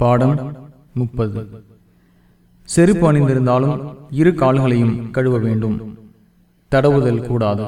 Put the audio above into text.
பாடம் முப்பது. செருப்பு அணிந்திருந்தாலும் இரு கால்களையும் கழுவ வேண்டும். தடவுதல் கூடாது.